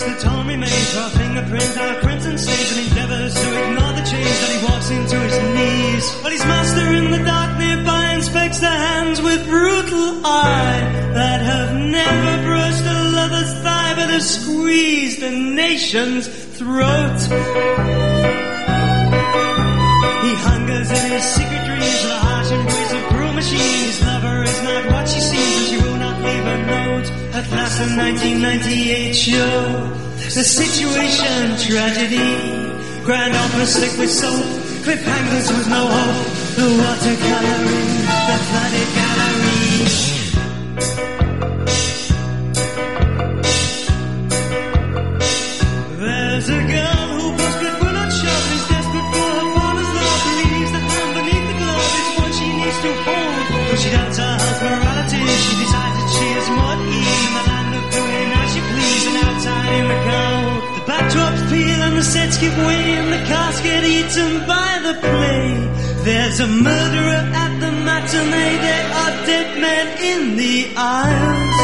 the torn remains for a fingerprint, our prints and and endeavors to ignore the change that he walks into his knees. But his master in the dark nearby inspects the hands with brutal eye that have never brushed a lover's thigh but have squeezed a nation's throat. He hungers in his secret dreams, the harsh embrace of cruel machine. His lover is not what she seems, and she will not leave a note. At last, the 1998 show, the situation tragedy. Grand opera slick with soap, cliffhangers with no hope. The watercoloring, the flooded gallery. The sets give way and the cast get eaten by the play. There's a murderer at the matinee, there are dead men in the aisles.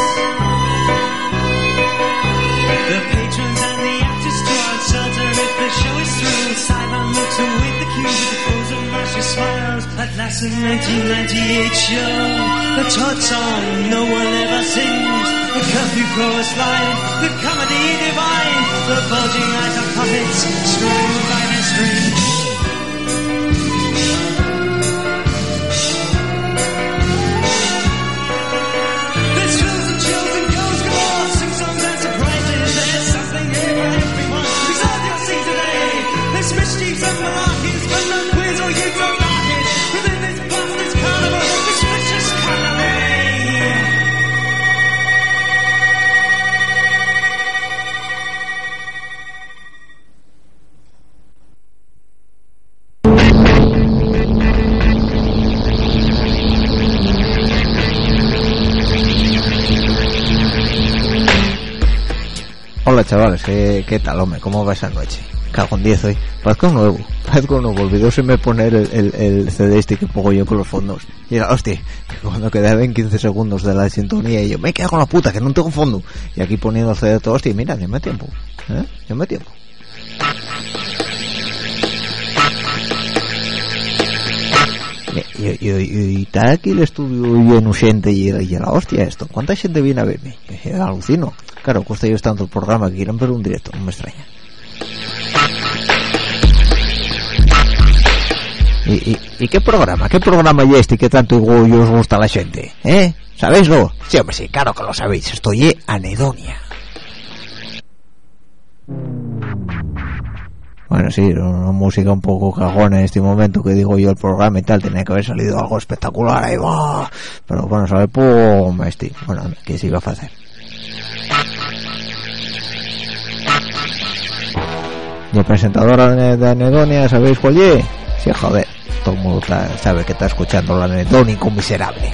The patrons and the actors are uncertain if the show is through. Sidon looks await the cue with the pose of mercy smiles. At last, the 1998 show, the Todd song no one ever sings. The curfew chorus line, the comedy divine, the bulging eyes of puppets screwed by their chavales, ¿qué, qué tal, hombre? ¿Cómo va esa noche? Cago en 10 hoy. Parezco nuevo, parezco nuevo. Olvidóseme poner el, el, el CD este que pongo yo con los fondos. Y era, hostia, que cuando quedaban 15 segundos de la sintonía y yo, me quedo con la puta, que no tengo fondo. Y aquí poniendo el CD todo, hostia, mira, me tiempo. ¿Eh? Me tiempo. E, yo, yo, e está aquí el estudio e en xente e, e la hostia esto. Quanta xente viene a verme? E, alucino. Claro, costa ellos tanto el programa que quieren ver un directo. Non me extraña. E, e, e que programa? Que programa é este que tanto igual os gusta a la xente? Eh? Sabéislo? Sí, hombre, sí, claro que lo sabéis. Estoy anedonia. Thank you. Bueno, sí, una música un poco cajona en este momento que digo yo el programa y tal, tenía que haber salido algo espectacular ahí va. Pero bueno, sale pum, este. Bueno, ¿qué se iba a hacer? Y el presentador de Anedonia, ¿sabéis cuál es? Sí, joder, todo el mundo sabe que está escuchando la Anedónico miserable.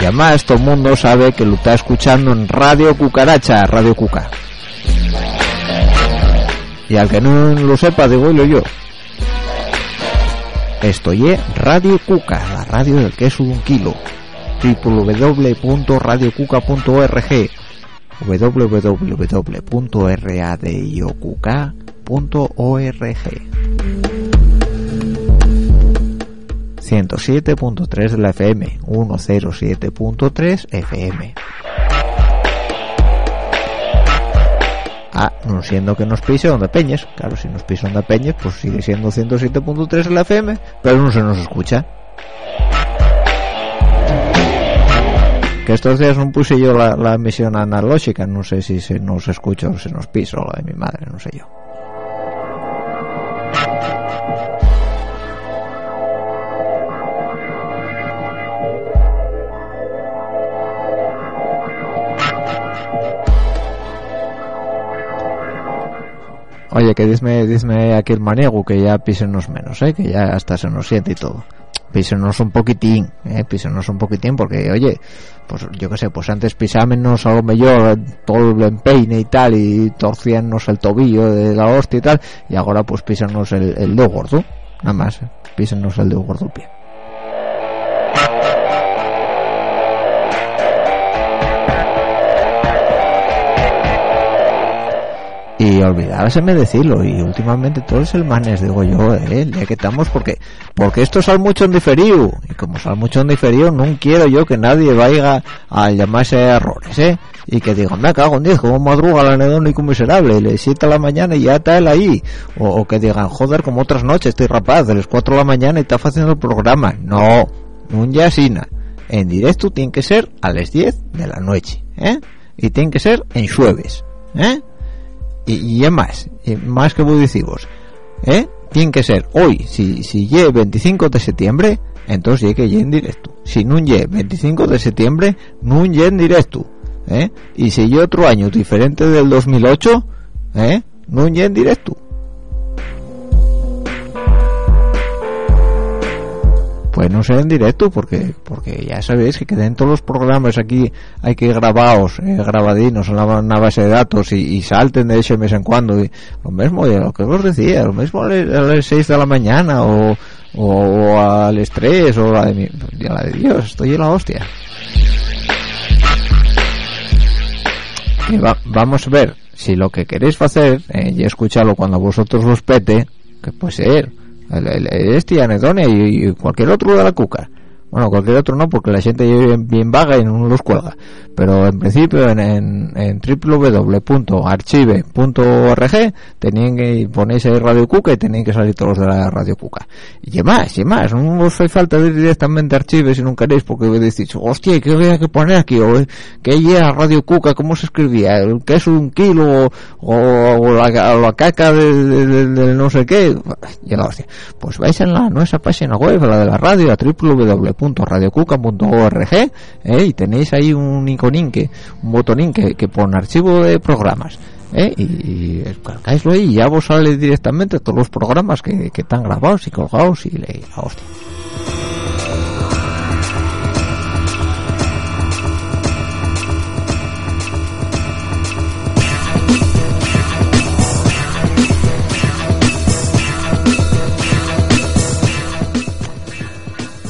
Y además todo el mundo sabe que lo está escuchando en Radio Cucaracha, Radio Cuca. Y al que no lo sepa, digo yo. Esto es Radio Cuca, la radio del queso de un kilo. www.radiocuca.org www.radiocuca.org 107.3 de la FM 107.3 FM Ah, no siendo que nos pise donde peñes claro, si nos pisa donde peñes pues sigue siendo 107.3 de la FM pero no se nos escucha. Que estos días no puse yo la, la emisión analógica no sé si se nos escucha o se nos pisa la de mi madre, no sé yo Oye, que dime, dime aquí el maniego que ya písenos menos, ¿eh? que ya hasta se nos siente y todo. Písenos un poquitín, ¿eh? písenos un poquitín, porque, oye, pues yo qué sé, pues antes pisámenos a lo mejor todo el empeine y tal, y torcíannos el tobillo de la hostia y tal, y ahora pues písenos el, el dedo gordo, nada más, ¿eh? písenos el dedo gordo pie. Y olvidárseme decirlo y últimamente todo es el manes digo yo eh, ya que estamos porque porque esto sale mucho en diferido y como sale mucho en diferido no quiero yo que nadie vaya a llamarse errores eh y que digan me cago en 10 como madruga el anedónico miserable le siete a la mañana y ya está él ahí o, que digan joder como otras noches estoy rapaz de las 4 de la mañana y está haciendo el programa no un yasina en directo tiene que ser a las 10 de la noche eh y tiene que ser en jueves eh y, y es más, y más que vos decimos, ¿eh? Tiene que ser hoy, si, si llegue 25 de septiembre, entonces llegue ya en directo. Si no llegue 25 de septiembre, no llegue en directo. ¿eh? Y si yo otro año diferente del 2008, ¿eh? no llegue en directo. Pues no sea en directo porque porque ya sabéis que queden todos los programas aquí hay que grabados eh, grabadinos en una base de datos y, y, salten de ese mes en cuando y lo mismo ya lo que os decía lo mismo a las 6 de la mañana o, o, o a las 3 o la de mi, ya la de Dios estoy en la hostia. Y va, vamos a ver si lo que queréis hacer eh, y escucharlo cuando vosotros los pete que puede ser este y, y, cualquier otro de la cuca bueno cualquier otro no porque la gente bien, bien vaga y no los cuelga pero en principio en, en, en www.archive.org tenían que ponerse ahí Radio Cuca y tenían que salir todos de la Radio Cuca y más y más no os hace falta ir directamente a Archive si no queréis porque decís hostia ¿qué había que poner aquí? o ¿qué era Radio Cuca? ¿cómo se escribía? ¿qué es un kilo? o, la, la, caca de, de, no sé qué ya la hostia pues vais en la nuestra página web la de la radio a www.radiocuca.org ¿eh? y tenéis ahí un iconín que un botonín que, que pone archivo de programas ¿eh? y, y ahí y ya vos sale directamente todos los programas que, están grabados y colgados y le, la hostia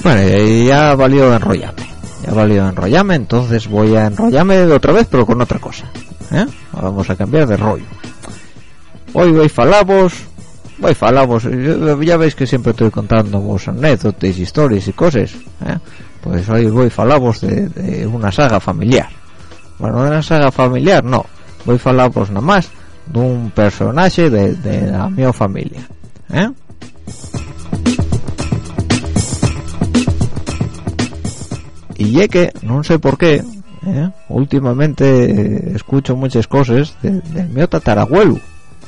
Bueno, ya ha valido enrollarme. Ya ha valido enrollarme, entonces voy a enrollarme otra vez, pero con otra cosa. ¿eh? Vamos a cambiar de rollo. Hoy voy falamos, voy falamos, ya veis que siempre estoy contando vos anécdotas, historias y cosas. ¿eh? Pues hoy voy falamos de, de, una saga familiar. Bueno, de una saga familiar no, voy falamos nada más de un personaje de, de la mi familia. ¿eh? Y es que no sé por qué ¿eh? últimamente eh, escucho muchas cosas del de mío tatarabuelo.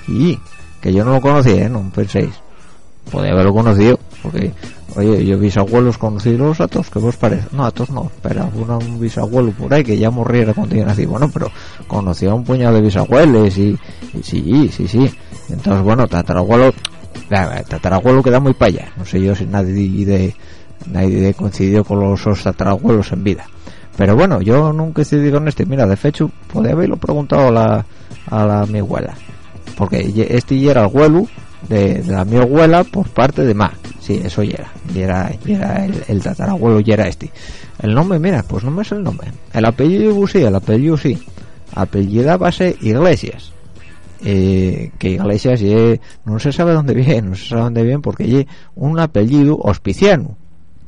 Y que yo no lo conocía ¿eh? no penséis. Podía haberlo conocido porque oye yo bisabuelos conocidos a todos que vos parece no a todos no pero un bisabuelo por ahí que ya morriera cuando yo nací. Bueno pero conocía un puñado de bisabuelos y, y sí sí sí. Entonces bueno tatarabuelo tatarabuelo queda muy para allá. No sé yo si nadie de nadie coincidió con los tatarabuelos en vida. Pero bueno yo nunca decidí con este mira de hecho podría haberlo preguntado a la, a mi abuela. Porque este ya era abuelo de, de, la mi abuela por parte de ma. Sí eso ya era. Y era, era el, el, tatarabuelo y era este. El nombre mira pues no me es el nombre. El apellido sí el apellido sí. Apellidábase Iglesias. Eh, que Iglesias ye, no se sabe dónde viene no se sabe dónde viene porque ye un apellido hospiciano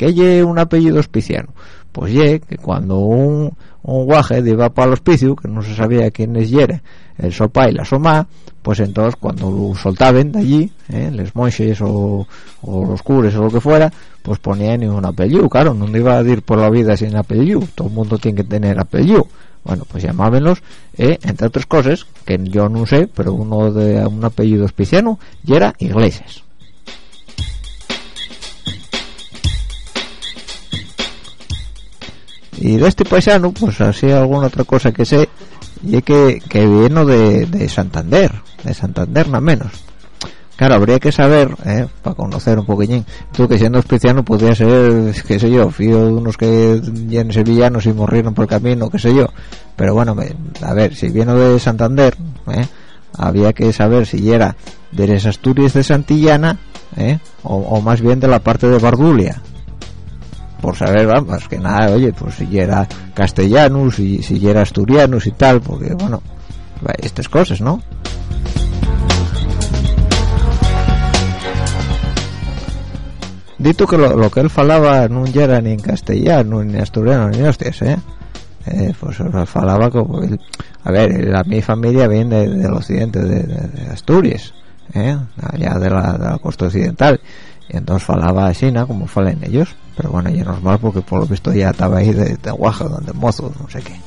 que ye un apellido hospiciano pues ye que cuando un, un guaje iba para el hospicio que no se sabía quiénes yere el sopa y la soma pues entonces cuando lo soltaban de allí ¿eh? les monjes o, o, los cures o lo que fuera pues ponían un apellido. Claro no iba a ir por la vida sin apellido. Todo el mundo tiene que tener apellido. Bueno pues llamábenlos eh, entre otras cosas que yo no sé pero uno de un apellido especiano y era Iglesias y de este paisano pues así alguna otra cosa que sé y que, que vino de, de Santander de Santander nada menos. Claro habría que saber eh, para conocer un poquillín. Tú que siendo especiano podría ser qué sé yo fío de unos que llenen sevillanos y murieron por el camino qué sé yo. Pero bueno a ver si viene de Santander eh, había que saber si era de las Asturias de Santillana eh, o, o, más bien de la parte de Bardulia por saber vamos que nada oye pues si era castellano si, si era asturianos y tal porque bueno estas cosas no dito que lo, que él falaba no era ni en castellano ni en asturiano ni hostias eh, eh pues falaba como el, a ver la mi familia viene de, del occidente de, Asturias eh, allá de la costa occidental y entonces falaba así ¿no? como falen ellos pero bueno ya normal porque por lo visto ya estaba ahí de, de guajo donde mozo no sé qué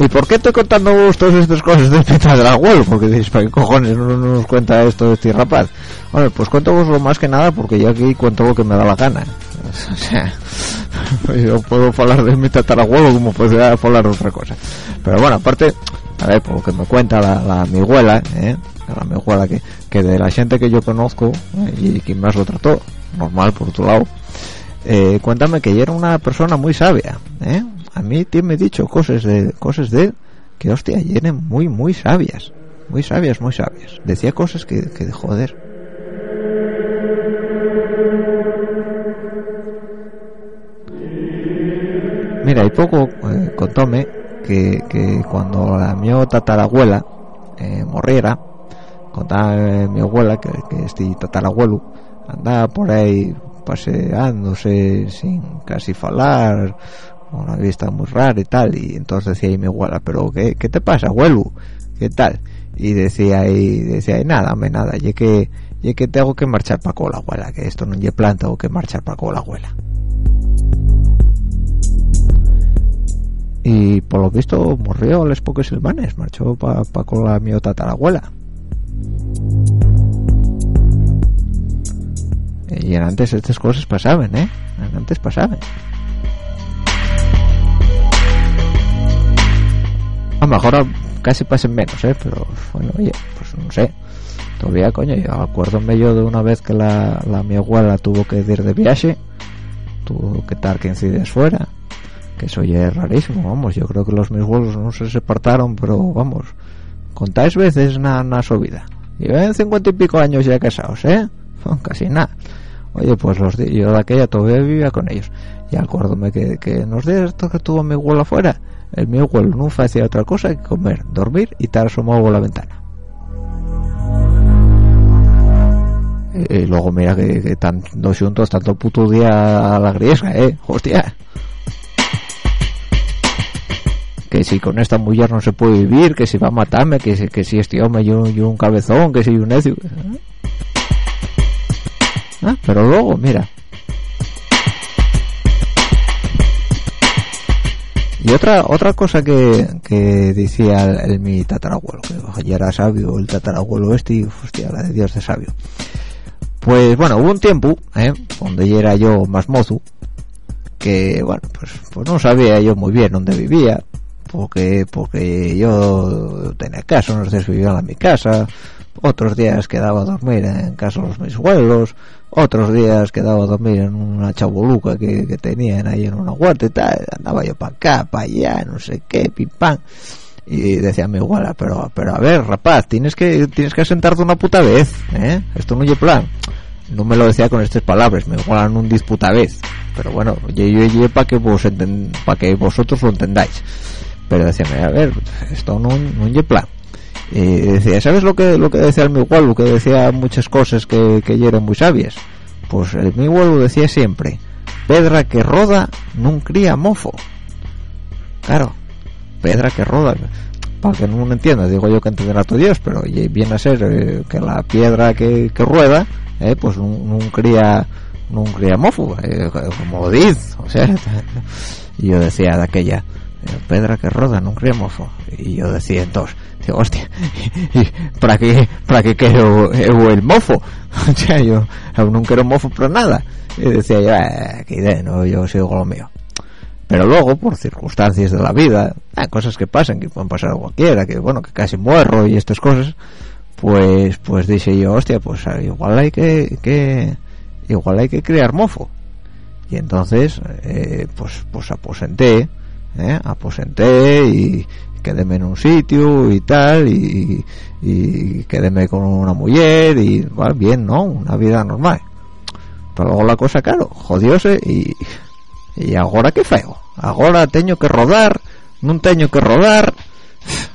¿Y por qué estoy contando todas estas cosas de Pita del abuelo? Porque dices, ¿para qué cojones no, nos cuenta esto de este rapaz? Bueno, pues cuento vos lo más que nada porque yo aquí cuento lo que me da la gana. O sea, yo puedo hablar de mi tatarabuelo como podría hablar de otra cosa. Pero bueno, aparte, a ver, por lo que me cuenta la, mi abuela, ¿eh? la mi abuela que, que de la gente que yo conozco ¿eh? y quien más lo trató, normal por tu lado, eh, cuéntame que ella era una persona muy sabia, ¿eh? a mí me dicho cosas de cosas de que hostia llenen muy muy sabias muy sabias muy sabias decía cosas que, que de joder mira y poco eh, contóme que, que cuando la mi tatarabuela eh, morriera contaba eh, mi abuela que, este tatarabuelo andaba por ahí paseándose sin casi falar una vista muy rara y tal y entonces decía mi abuela pero ¿qué, qué te pasa abuelo? ¿qué tal? y decía ahí decía ahí nada me nada y que y que tengo que marchar para con la abuela que esto no es plan tengo que marchar para con la abuela y por lo visto murió a los pocos semanas marchó para pa con la mi tatarabuela. Y antes estas cosas pasaban ¿eh? antes pasaban. A lo mejor casi pasen menos ¿eh? pero bueno oye pues no sé. Todavía coño yo acuérdome yo de una vez que la, la mi abuela tuvo que ir de viaje. Tuvo que estar 15 días fuera que eso ya es rarísimo vamos yo creo que los mis abuelos no se separaron pero vamos contáis veces una, una su vida llevan cincuenta y pico años ya casados ¿eh? casi nada oye pues los yo de aquella todavía vivía con ellos y acuérdome que, que nos de esto que tuvo mi abuela fuera el mi abuelo no hacía otra cosa que comer, dormir y estar asomado por la ventana. Y, luego mira que, que dos juntos tanto puto día a la griesa, eh, hostia. Que si con esta mujer no se puede vivir, que si va a matarme, que si, que si este hombre yo, yo un cabezón, que si un necio. Ah, pero luego, mira, y otra otra cosa que, que decía el, el, mi tatarabuelo que ya era sabio el tatarabuelo este y hostia la de Dios de sabio pues bueno hubo un tiempo ¿eh? donde ya era yo más mozo que bueno pues pues no sabía yo muy bien dónde vivía porque porque yo tenía casa unos días vivía en mi casa otros días quedaba a dormir en casa de mis abuelos otros días quedaba a dormir en una chaboluca que, que tenían ahí en una huerta y tal andaba yo para acá para allá no sé qué pim y decía mi iguala pero pero a ver rapaz tienes que tienes que sentarte una puta vez ¿eh? esto no es plan. No me lo decía con estas palabras me igualan un disputa vez. Pero bueno yo yo para que vos para que vosotros lo entendáis pero decía a ver esto no no plan y decía sabes lo que lo que decía el mi lo que decía muchas cosas que, que eran muy sabias pues el mi lo decía siempre pedra que roda no cría mofo claro pedra que roda para que no me entienda digo yo que entenderá tu Dios pero viene a ser eh, que la piedra que, que rueda eh, pues no, cría no cría mofo eh, como diz o sea y yo decía de aquella pedra que roda no cría mofo y yo decía entonces digo hostia para qué para qué quiero el mofo o sea yo no quiero mofo por nada. Y decía yo eh, qué idea no yo sigo lo mío pero luego por circunstancias de la vida hay cosas que pasan que pueden pasar a cualquiera que bueno que casi muero y estas cosas pues pues dice yo hostia pues ah, igual hay que, que igual hay que crear mofo y entonces eh, pues pues aposenté eh, aposenté y quedéme en un sitio y tal y, y quedéme con una mujer y va bien no una vida normal. Pero luego la cosa claro jodióse y y ahora qué feo. Ahora tengo que rodar no tengo que rodar.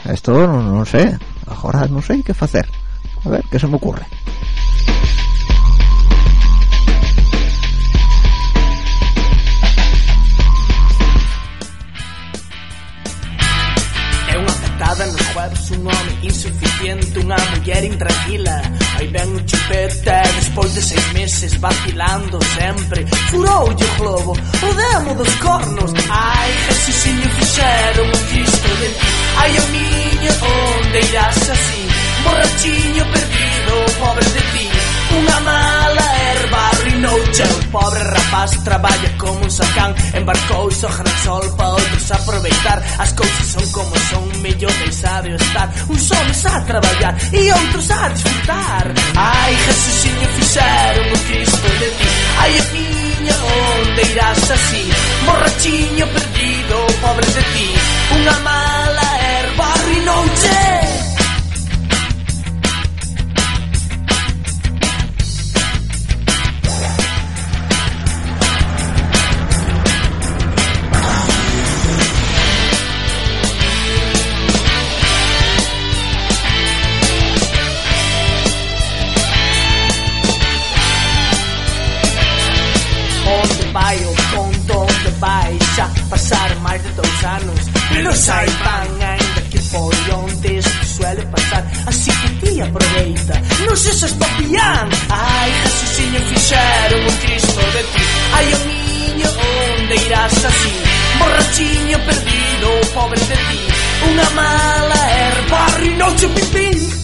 Esto no, sé. Ahora no sé qué hacer. A ver qué se me ocurre unha muller intranquila. Aí ven un chupete despois de seis meses vacilando sempre Furou o globo, o demo dos cornos. Ai, ese siño fixeron un disco de ti. Ai, o miño, onde irás así? Borrachiño perdido, pobre de ti. Unha mala erva no o pobre rapaz traballa como un sacán Embarcouse o gran sol pa outros aproveitar. As cousas son como son, mellor deixade estar. Uns homens a traballar e outros a disfrutar Ai, Jesusinho, fixeron o Cristo de ti. Ai, a miña, onde irás así? Morrachiño perdido, pobre de ti. Unha mãe saiban ainda que foi onde suele pasar. Así que ti aproveita, non sesas papián. Ai, Jesusinho fixeron un Cristo de ti. Ai, o niño, onde irás así? Borrachiño perdido, pobre de ti. Unha mala erva, rinouche pipín.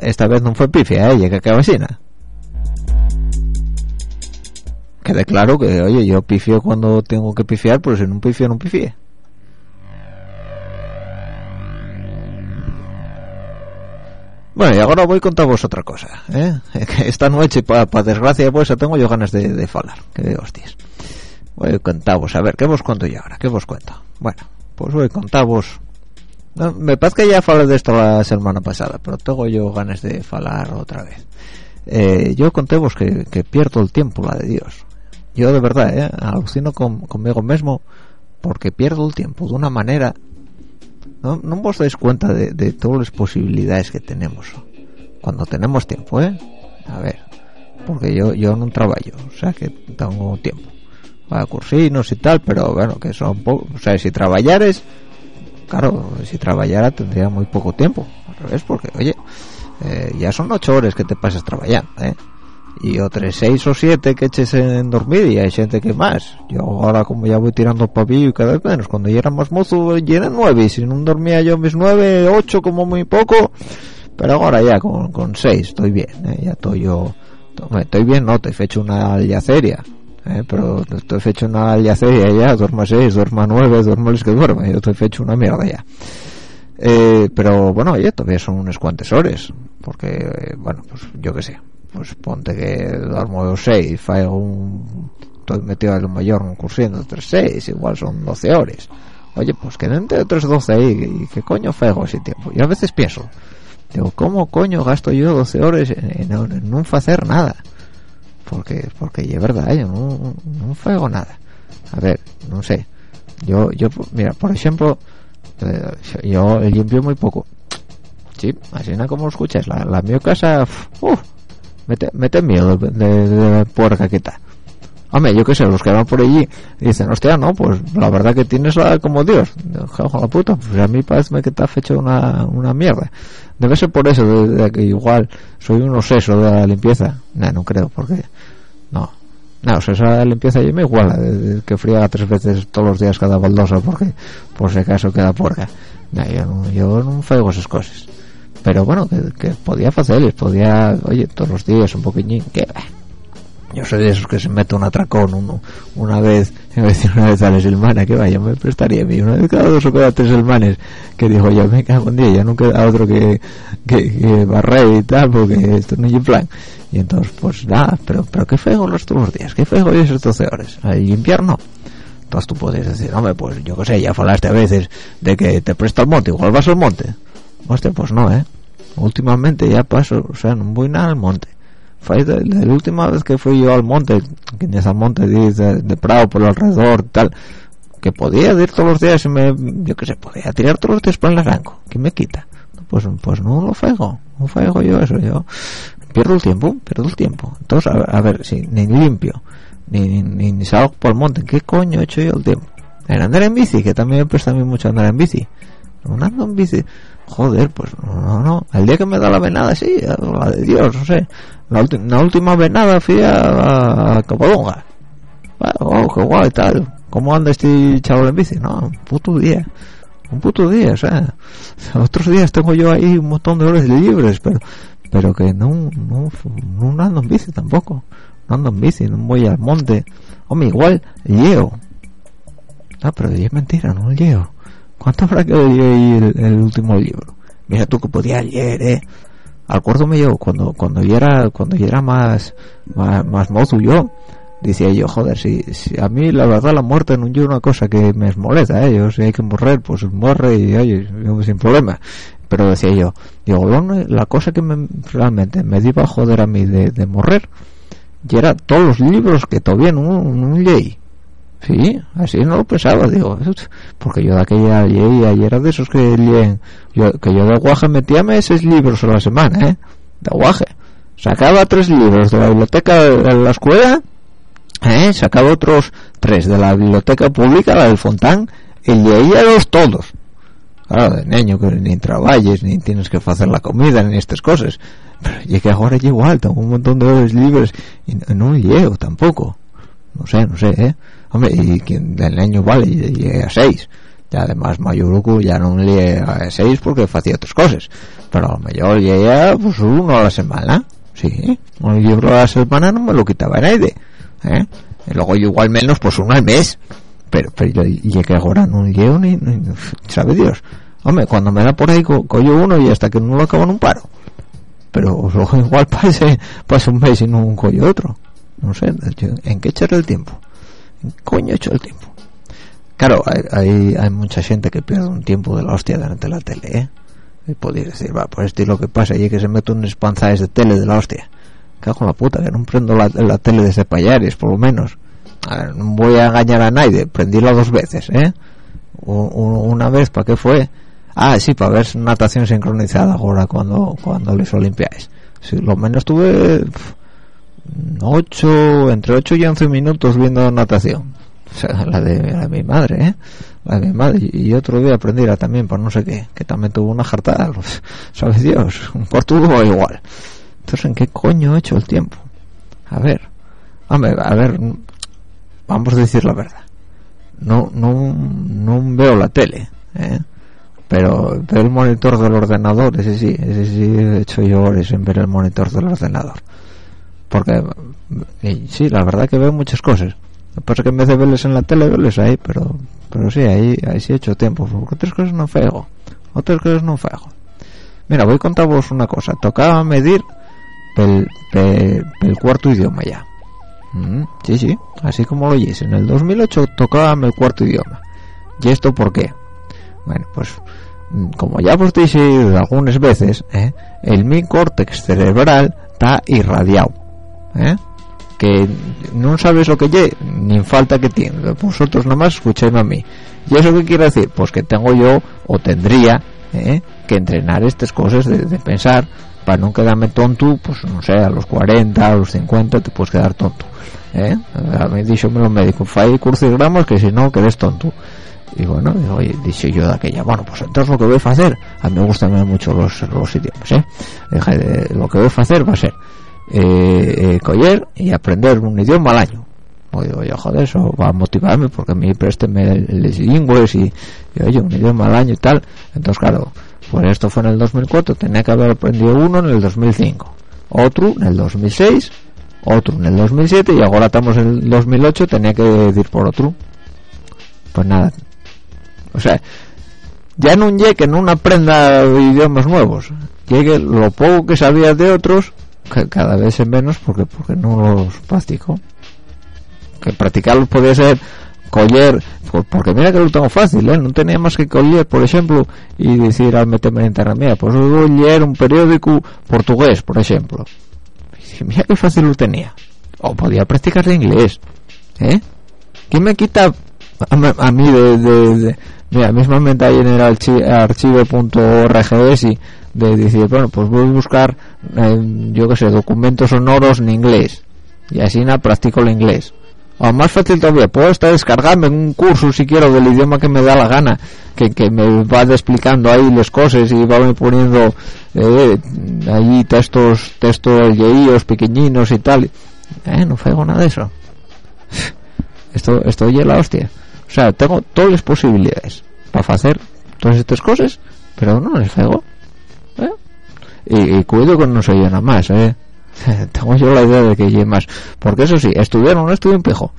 Esta, vez non foi pifia, eh, que cabecina quede claro que, oye, yo pifio cuando tengo que pifiar, pero si no pifio, no pifie. Bueno, y ahora voy a contaros otra cosa, ¿eh? Esta noche, para desgracia de vuestra, tengo yo ganas de, de falar, que hostias. Voy a contaros, a ver, ¿qué vos cuento yo ahora? ¿Qué vos cuento? Bueno, pues voy a contaros... No, me parece que ya falé de esto la semana pasada, pero tengo yo ganas de falar otra vez. Eh, yo contévos que, que pierdo el tiempo, la de Dios yo de verdad ¿eh? alucino conmigo mismo porque pierdo el tiempo de una manera no, no os dais cuenta de, todas las posibilidades que tenemos cuando tenemos tiempo ¿eh? a ver porque yo yo no trabajo o sea que tengo tiempo a cursinos y tal pero bueno que son o sea si trabajares claro si trabajara tendría muy poco tiempo al revés porque oye eh, ya son ocho horas que te pasas trabajando ¿eh? y otros seis o siete que eches en dormir y hay gente que más yo ahora como ya voy tirando pavillo y cada vez menos cuando yo era más mozo llené nueve y si no dormía yo mis nueve ocho como muy poco pero ahora ya con, con seis estoy bien ¿eh? ya estoy yo estoy bien no te he hecho una alyaceria eh, pero estoy hecho una liacea ya, duermo seis, duermo nueve, duermo los que duermo, yo estoy hecho una mierda ya. Eh, pero bueno, oye, todavía son unas cuantas horas, porque, eh, bueno, pues yo qué sé, pues ponte que duermo seis, fallo un... estoy metido a lo mayor cursiendo tres seis, igual son doce horas. Oye, pues que entre otros doce ahí, y qué coño fego ese tiempo. Yo a veces pienso, digo, ¿cómo coño gasto yo doce horas en, en, en no hacer nada? Porque porque es verdad yo no, no fego nada. A ver no sé. Yo yo mira por ejemplo eh, yo limpio muy poco. Sí así nada como lo escuchas. La, la mi casa mete, mete miedo de, de, de puerca que está hombre yo qué sé los que van por allí dicen hostia no pues la verdad que tienes la, como Dios la puta pues a mí parece que está hecho una, una mierda debe ser por eso de, que igual soy un obseso de la limpieza. No, no creo porque no. No, o sea, esa limpieza yo me iguala de, que friega tres veces todos los días cada baldosa porque por si acaso queda puerca no, yo, no, yo no fego esas cosas. Pero bueno que, que podía hacerles podía oye todos los días un poquillín que yo soy de esos que se mete un atracón uno, una vez en vez de una vez a la semana que vaya me prestaría a mí una vez cada dos o cada tres semanas que dijo yo me cago en día ya no queda otro que, que, que barrer y tal porque esto no es plan y entonces pues nada pero pero qué feo los los días qué feo esos 12 horas ahí limpiar no entonces tú puedes decir hombre pues yo qué sé ya falaste a veces de que te presta el monte igual vas al monte hostia pues no eh últimamente ya paso o sea no voy nada al monte fue de, de la última vez que fui yo al monte que en ese monte de, Prado por alrededor tal que podía ir todos los días y me yo qué sé podía tirar todos los días por el arranco ¿qué me quita? pues pues no lo fego no fego yo eso yo pierdo el tiempo pierdo el tiempo entonces a, a ver si ni limpio ni, ni, ni, salgo por el monte ¿qué coño he hecho yo el tiempo? en andar en bici que también me presta mucho andar en bici no ando en bici joder, pues no, no, el día que me da la venada, sí, la de Dios, no sé, la, la última venada fui a, a Covadonga, oh, qué guay, tal, ¿cómo anda este chaval en bici? No, un puto día, un puto día, o sea, otros días tengo yo ahí un montón de horas libres, pero, pero que no, no, no ando en bici tampoco, no ando en bici, no voy al monte, hombre, igual, llego, no, pero es mentira, no llego ¿Cuánto habrá que leer el, el, último libro? Mira tú que podía leer, ¿eh? Acuérdame yo, cuando, cuando yo era, cuando yo era más, más, más mozo yo, decía yo, joder, si, si a mí la verdad la muerte no es una cosa que me molesta, ¿eh? Yo si hay que morrer, pues muere y oye, sin problema. Pero decía yo, digo, la cosa que me, realmente me iba a joder a mí de, de morrer, y era todos los libros que todavía no, no leí Sí, así no lo pensaba, digo, porque yo de aquella y era de esos que leen, yo, que yo de aguaje metíame seis libros a la semana, ¿eh? De aguaje. Sacaba tres libros de la biblioteca de la escuela, ¿eh? Sacaba otros tres de la biblioteca pública, la del Fontán, y leía los todos. Claro, de niño que ni trabajes, ni tienes que hacer la comida, ni estas cosas. Pero y que ahora igual, tengo un montón de horas libres y no leo tampoco. No sé, no sé, ¿eh? Hombre y quien del año vale llegué a seis. Y además Mayuruku ya no lee a seis porque hacía otras cosas. Pero a lo mejor llegué pues uno a la semana. Sí un libro a la semana no me lo quitaba nadie ¿eh? y luego yo igual menos pues uno al mes. Pero, pero yo llegué ahora no llego ni, ni, sabe Dios. Hombre cuando me da por ahí co cojo uno y hasta que no lo acabo en un paro. Pero luego igual pase, pase un mes y no un coño otro. No sé en qué echar el tiempo coño he hecho el tiempo. Claro hay, hay mucha gente que pierde un tiempo de la hostia delante de la tele ¿eh? y podéis decir va pues esto es lo que pasa y que se mete unos panzaes de tele de la hostia cago en la puta que no prendo la, la tele desde payares por lo menos. A ver, no voy a engañar a nadie prendíla dos veces ¿eh? una vez para qué fue ah sí para ver natación sincronizada ahora cuando cuando les olimpiáis si lo menos tuve 8, entre 8 y 11 minutos viendo natación. O sea, la de, la de mi madre, ¿eh? La de mi madre. Y otro día aprendiera también, por no sé qué, que también tuvo una jartada, pues, ¿sabes Dios? Un cuarto igual. Entonces, ¿en qué coño he hecho el tiempo? a ver hombre, a ver vamos a decir la verdad no no no veo la tele ¿eh? pero veo el monitor del ordenador ese sí ese sí he hecho yo horas en ver el monitor del ordenador porque sí la verdad que veo muchas cosas lo que pasa que en vez de verles en la tele verles ahí pero pero sí ahí ahí sí he hecho tiempo porque otras cosas no fego otras cosas no fego mira voy a contaros una cosa tocaba medir el el cuarto idioma ya Mm, sí, sí, así como lo oyes. En el 2008 tocaba el cuarto idioma. ¿Y esto por qué? Bueno, pues mm, como ya os dije algunas veces, ¿eh? el mi córtex cerebral está irradiado. ¿Eh? Que no sabes lo que lle, ni falta que tiene. Vosotros nomás escuchéis a mí. ¿Y eso qué quiere decir? Pues que tengo yo, o tendría, ¿eh? que entrenar estas cosas de, pensar para no quedarme tonto, pues no sé, a los 40, a los 50 te puedes quedar tonto. ¿eh? A mí dicho me lo médico, fai crucigramas que si no quedes tonto. Y bueno, oye, dije yo de aquella, bueno, pues entonces lo que voy a hacer, a mí me gustan mucho los, los idiomas, ¿eh? lo que voy a hacer va a ser eh, eh, y aprender un idioma al año. Oye, oye, joder, eso va a motivarme porque a mí présteme el, el y, y, oye, un idioma al año y tal. Entonces, claro, pues esto fue en el 2004, tenía que haber aprendido uno en el 2005, otro en el 2006, otro en el 2007 y ahora estamos en el 2008, tenía que decir por otro. Pues nada. O sea, ya no llegue que no aprenda idiomas nuevos, llegue lo poco que sabía de otros, cada vez en menos porque porque no los practico. Que practicarlos podía ser coller porque mira que lo tengo fácil ¿eh? no tenía más que coller por ejemplo y decir al meterme en internet mira pues a leer un periódico portugués por ejemplo y mira qué fácil lo tenía o podía practicar de inglés ¿eh? ¿quién me quita a, mí de, de, mira mismamente ahí en el y de decir bueno pues voy a buscar eh, yo qué sé documentos sonoros en inglés y así nada practico el inglés. O más fácil todavía puedo estar descargando en un curso si quiero del idioma que me da la gana que, que me va explicando ahí las cosas y va poniendo eh, ahí textos textos pequeñinos y tal. Eh, no fego nada de eso. Esto esto ya la hostia. O sea tengo todas las posibilidades para hacer todas estas cosas pero no les fego. Y, y, cuido que no yo nada más eh tengo yo la idea de que llegue más. Porque eso sí estudiar no estudio en pejo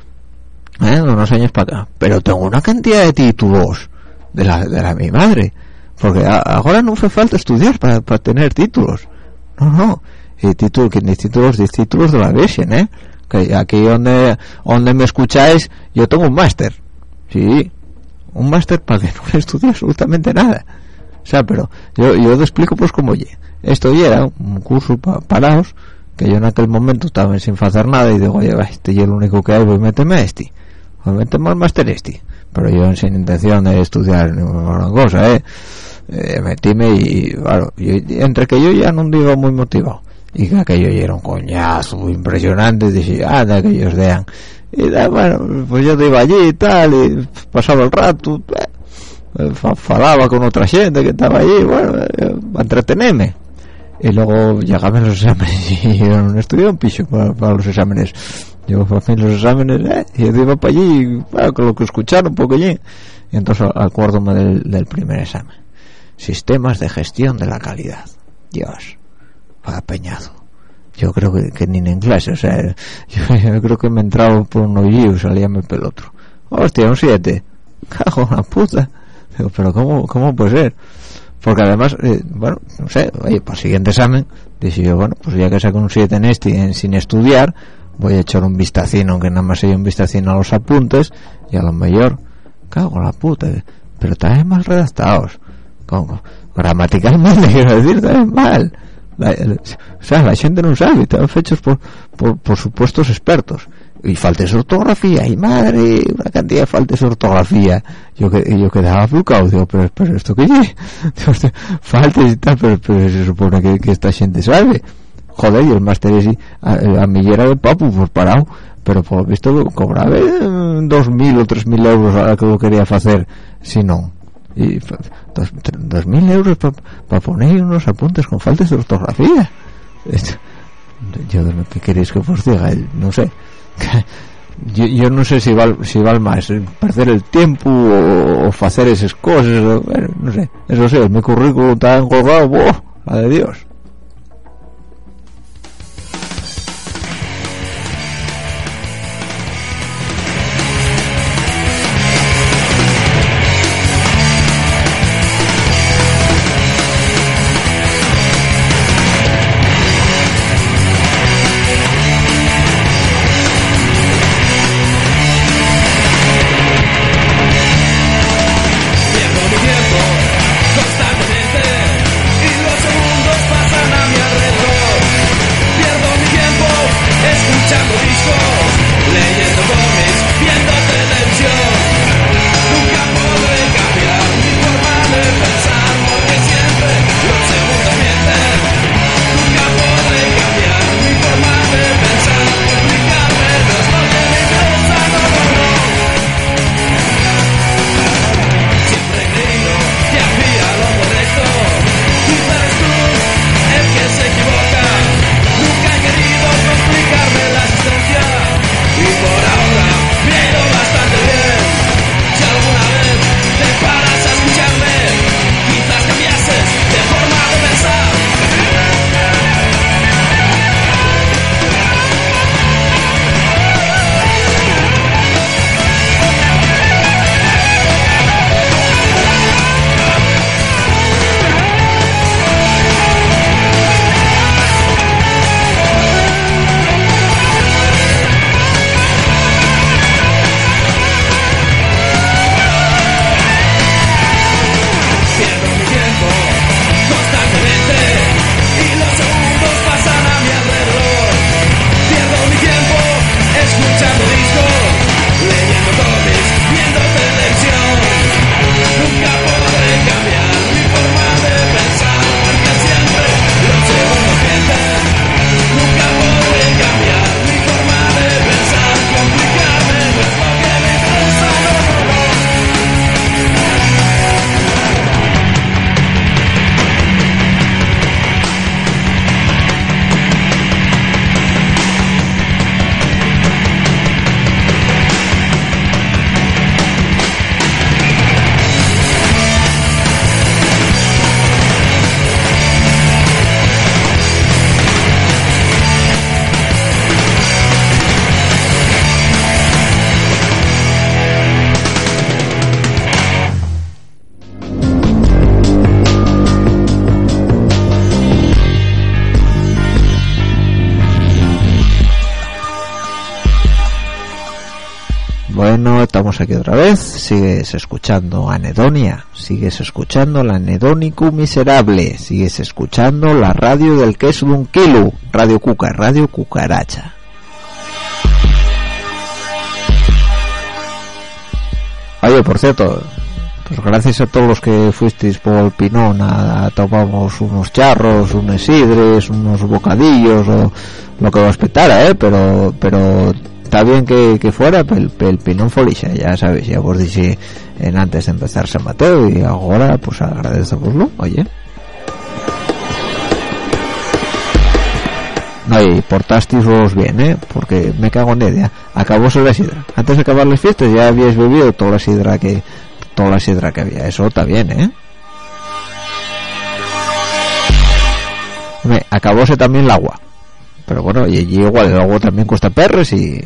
¿eh? unos años para acá. Pero tengo una cantidad de títulos de la de la mi madre. Porque ahora no hace falta estudiar para, tener títulos. No no. Y títulos que ni títulos de títulos de la Vision eh que aquí donde donde me escucháis yo tengo un máster. Sí. Un máster para que no estudie absolutamente nada o sea pero yo yo te explico pues cómo oye esto ya era un curso para parados que yo en aquel momento estaba sin hacer nada y digo, oye, este es el único que hay, voy a meterme a este, voy a meterme al máster este, pero yo sin intención de estudiar ninguna cosa, eh, eh metíme y, claro, entre que yo ya no digo muy motivado, y que aquello ya era un coñazo impresionante, y dije, anda, que ellos vean, y bueno, pues yo iba allí y tal, y pasaba el rato, eh, falaba con otra gente que estaba allí, bueno, eh, a entretenerme y luego llegaban los exámenes y yo no estudié un piso para, los exámenes. Yo para los exámenes eh, y yo iba para allí bueno, con lo que escucharon un poco allí y entonces acuérdome del, del primer examen. Sistemas de gestión de la calidad. Dios para peñado yo creo que, ni en clase o sea yo, creo que me entraba por un hoyo y salíame el pelotro. Hostia un 7 cago en la puta pero cómo, cómo puede ser porque además eh, bueno no sé oye para el siguiente examen dije yo bueno pues ya que saco un 7 en este sin estudiar voy a echar un vistacino aunque nada más hay un vistacino a los apuntes y a lo mejor cago en la puta pero también mal redactados. Como gramaticalmente quiero decir también mal. O sea la gente no sabe están hechos por, por, por supuestos expertos y faltes ortografía y madre una cantidad de faltas de ortografía. Yo que yo quedaba flucado digo pero, pero esto que es faltes y tal pero, pero se supone que, que, esta gente sabe. Joder y el máster es a, a millera de papu por parado. Pero por visto cobraba eh, dos mil o tres mil euros a que lo quería hacer. Si no y dos, dos mil euros para pa poner unos apuntes con faltas de ortografía. Yo no que queréis que os diga? No sé. yo, yo no sé si val, si val más eh, perder el tempo o facer esas cosas bueno, non sei, eso sei, o meu currículo está engolgado boh, de Dios. Aquí otra vez, sigues escuchando Anedonia, sigues escuchando la Anedónico Miserable, sigues escuchando la radio del queso de un kilo, Radio Cuca, Radio Cucaracha. Oye, por cierto, pues gracias a todos los que fuisteis por el Pinón a, tomamos unos charros, unos sidres, unos bocadillos o lo que os petara, ¿eh? Pero, pero está bien que, fuera el, el pinón folixa ya sabéis ya vos dije en antes de empezar San Mateo y ahora pues agradecemoslo oye. No y portasteis vos bien eh porque me cago en idea acabóse la sidra. Antes de acabar las fiestas ya habíais bebido toda la sidra que toda la sidra que había. Eso está bien eh acabóse también el agua. Pero bueno y allí igual el agua también cuesta perres y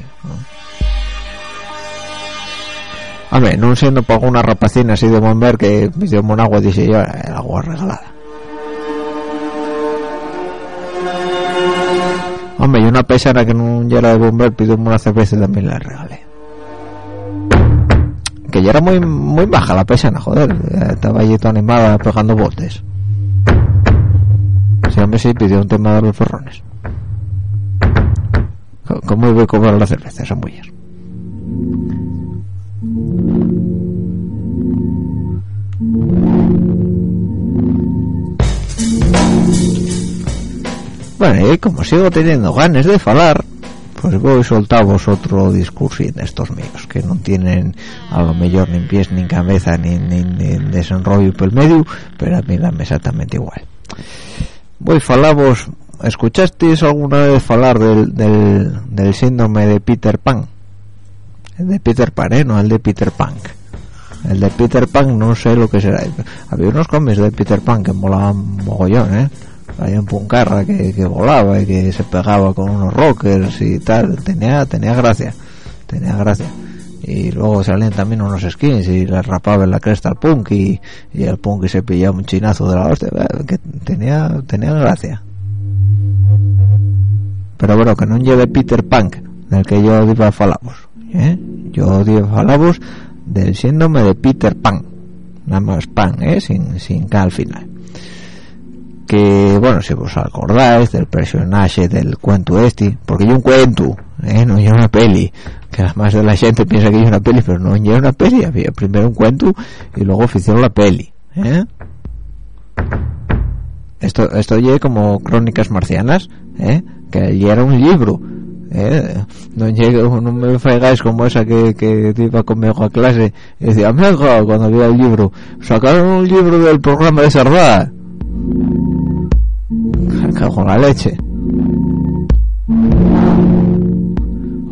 Hombre, no siendo por alguna rapacina así de bomber que me dio un agua yo el agua regalada Hombre, y una pesana que no era de bomber pidió una cerveza y también la regalé. Que ya era muy muy baja la pesana, joder. Estaba allí toda animada pegando botes. Sí, hombre sí pidió un tema de los ferrones ¿Cómo voy a comer la cerveza esa mujer? Bueno, y como sigo teniendo ganas de falar, pues voy a otro discurso de estos míos, que no tienen a lo mejor ni pies ni cabeza ni, ni, ni desenrollo por el medio, pero a mí me exactamente igual. Voy a falaros ¿escuchasteis alguna vez hablar del, del, síndrome de Peter Pan? El de Peter Pan, ¿eh? No el de Peter Punk. El de Peter Pan no sé lo que será. Había unos cómics de Peter Pan que molaban mogollón, ¿eh? Había un puncarra que, que volaba y que se pegaba con unos rockers y tal. Tenía, tenía gracia. Tenía gracia. Y luego salían también unos skins y le rapaba en la cresta al punk y, y el punk se pillaba un chinazo de la hostia. Que tenía, tenía gracia. Pero bueno, que no lleve Peter Punk, del que yo a falamos. ¿eh? Yo digo falamos del síndrome de Peter Pan. Nada más Pan, ¿eh? Sin, sin K al final. Que, bueno, si vos acordáis del personaje del cuento este, porque yo un cuento, ¿eh? No yo una peli, que además de la gente piensa que es una peli, pero no yo una peli, había primero un cuento y luego oficial la peli, ¿eh? Esto, esto ye como crónicas marcianas, ¿eh? Que ya era un libro, ¿eh? No llegue, no me fregáis como esa que, que iba conmigo a clase y decía, amigo, cuando había el libro, sacaron un libro del programa de Sardá. Cago en la leche.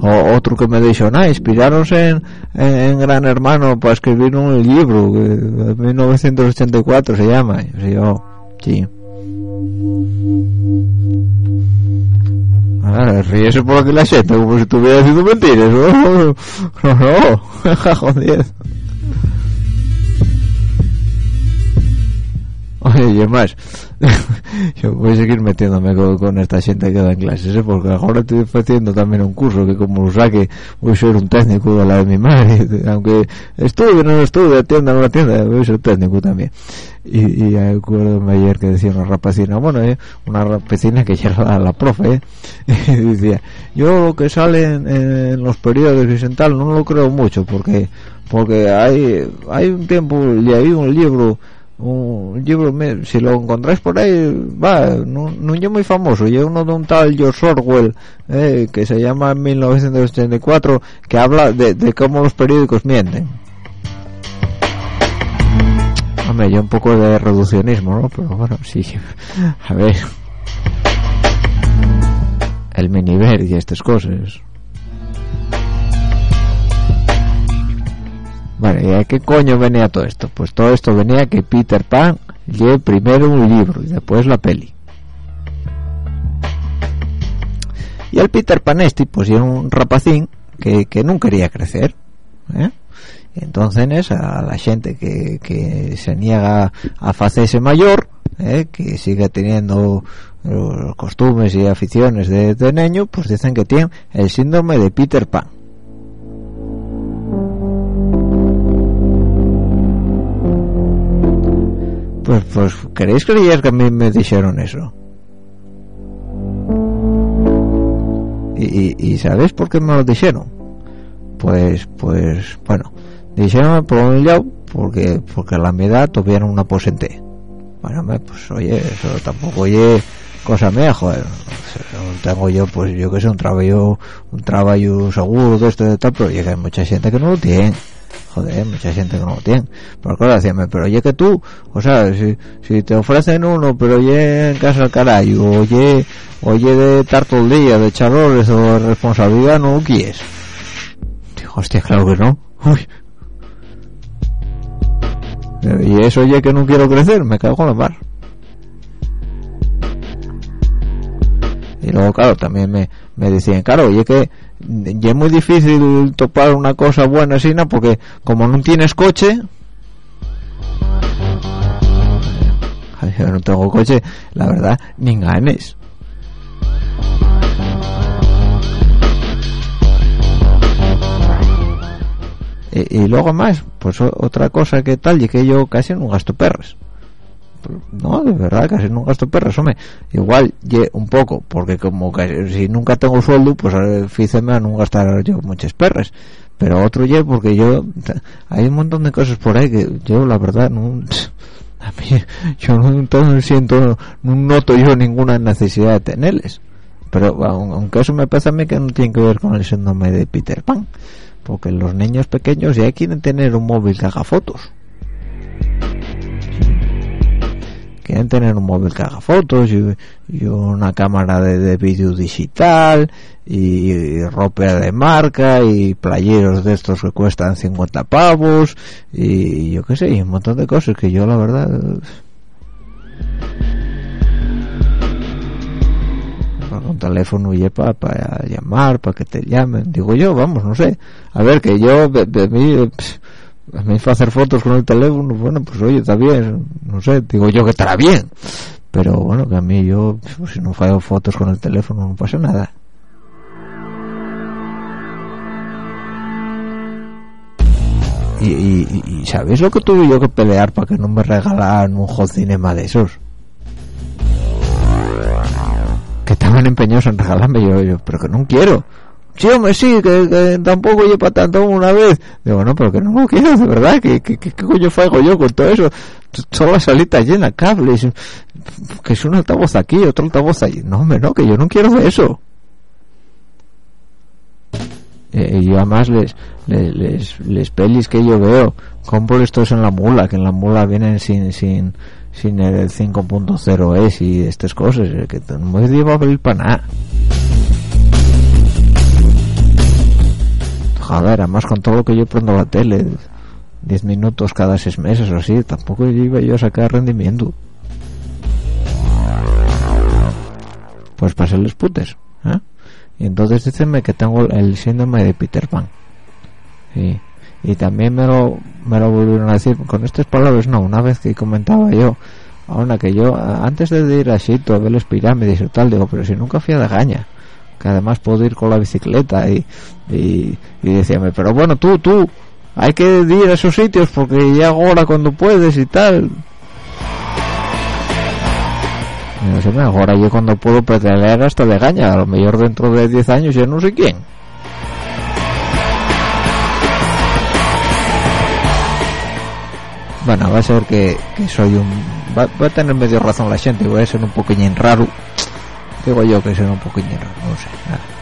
O otro que me dijo, nah, inspiraronse en, en, en Gran Hermano para escribir un libro, que, de 1984 se llama. Y yo, sí. Ah, ríese por aquí la gente, como si estuviera diciendo mentiras, ¿no? No, no, joder. Oye, y más, yo voy a seguir metiéndome con, esta gente que da en clases, ¿eh? porque ahora estoy haciendo también un curso que como lo saque voy a ser un técnico de la de mi madre, aunque estudie no estudie, atienda no atienda, voy a ser técnico también. Y, y acuerdo ayer que decía una rapacina, bueno, eh, una rapacina que ya era la, profe, ¿eh? decía, yo lo que sale en, los periódicos y tal no lo creo mucho, porque porque hay hay un tiempo hay un libro un libro si lo encontráis por ahí va no, no es muy famoso y uno de un tal George Orwell eh, que se llama 1984 que habla de, de cómo los periódicos mienten hombre yo un poco de reduccionismo no pero bueno sí a ver el miniver y estas cosas Bueno, ¿y a qué coño venía todo esto? Pues todo esto venía que Peter Pan lee primero un libro y después la peli. Y el Peter Pan este, pues era un rapacín que, que no quería crecer. ¿eh? Entonces a la gente que, que se niega a hacerse mayor, ¿eh? que sigue teniendo los costumbres y aficiones de, de niño, pues dicen que tiene el síndrome de Peter Pan. Pues, pues, ¿queréis creer que a mí me dijeron eso? ¿Y, y, y sabéis por qué me lo dijeron? Pues, pues, bueno, dijeron por un lado porque, porque la mi edad tuvieron una posente. Bueno, pues oye, eso tampoco oye cosa mía, joder. Tengo yo, pues yo que sé, un trabajo, un trabajo seguro de esto de tal, pero llega mucha gente que no lo tiene joder, mucha gente que no lo tiene. Pero claro, decíame, pero oye que tú, o sea, si, si te ofrecen uno, pero oye en casa al carajo, oye, oye de estar todo el día, de echarles o de responsabilidad, no quieres. Digo, hostia, claro que no. Uy. Y eso oye que no quiero crecer, me cago en la mar. Y luego, claro, también me, me decían, claro, oye que y es muy difícil topar una cosa buena así, ¿no? Porque como no tienes coche, no tengo coche, la verdad, ni ganes. Y, y luego más, pues otra cosa que tal, y que yo casi no gasto perras. No, de verdad, casi no gasto perras, hombre. Igual, ye un poco, porque como que si nunca tengo sueldo, pues eh, fíjeme a no gastar yo muchas perras. Pero otro ye porque yo, hay un montón de cosas por ahí que yo, la verdad, no, a mí, yo no siento, no noto yo ninguna necesidad de tenerles. Pero aun- aunque eso me pasa a mí que no tiene que ver con el síndrome de Peter Pan. Porque los niños pequeños ya quieren tener un móvil que haga fotos. quieren tener un móvil que haga fotos y, una cámara de, de vídeo digital y, y ropa de marca y playeros de estos que cuestan 50 pavos y yo qué sé y un montón de cosas que yo la verdad teléfono y para llamar para que te llamen. Digo yo vamos no sé. A ver que yo de, de mí pss, a mí hacer fotos con el teléfono bueno pues oye está bien no sé. Digo yo que estará bien. Pero bueno que a mí yo si no hago fotos con el teléfono no pasa nada. Y, y, y ¿sabéis lo que tuve yo que pelear para que no me regalaran un hot cinema de esos? Que estaban empeñados en regalarme. Yo, yo pero que no quiero. Sí hombre sí que, que tampoco lleva tanto una vez. Digo no pero que no lo quiero de verdad que, que coño hago yo con todo eso toda la salita llena cables que es un altavoz aquí otro altavoz allí. No hombre no que yo no quiero eso. Eh, y además les, les, les, les pelis que yo veo compro estos en la mula que en la mula vienen sin sin sin el 5.0 s y estas cosas que no me lleva a abrir para nada. Joder además con todo lo que yo prendo la tele 10 minutos cada 6 meses o así tampoco iba yo a sacar rendimiento. Pues para los putes ¿eh? y entonces dicenme que tengo el síndrome de Peter Pan. Y, y también me lo, me lo volvieron a decir con estas palabras no una vez que comentaba yo ahora que yo antes de ir a Sito a ver las pirámides y tal digo pero si nunca fui a de gaña que además puedo ir con la bicicleta y, y, y decíame pero bueno tú tú hay que ir a esos sitios porque ya ahora cuando puedes y tal. Ahora yo cuando puedo pedalear hasta de gaña a lo mejor dentro de 10 años ya no sé quién bueno va a ser que, que soy un va, va, a tener medio razón la gente voy a ser un poquillín raro. Digo yo que soy un poquillín raro no sé nada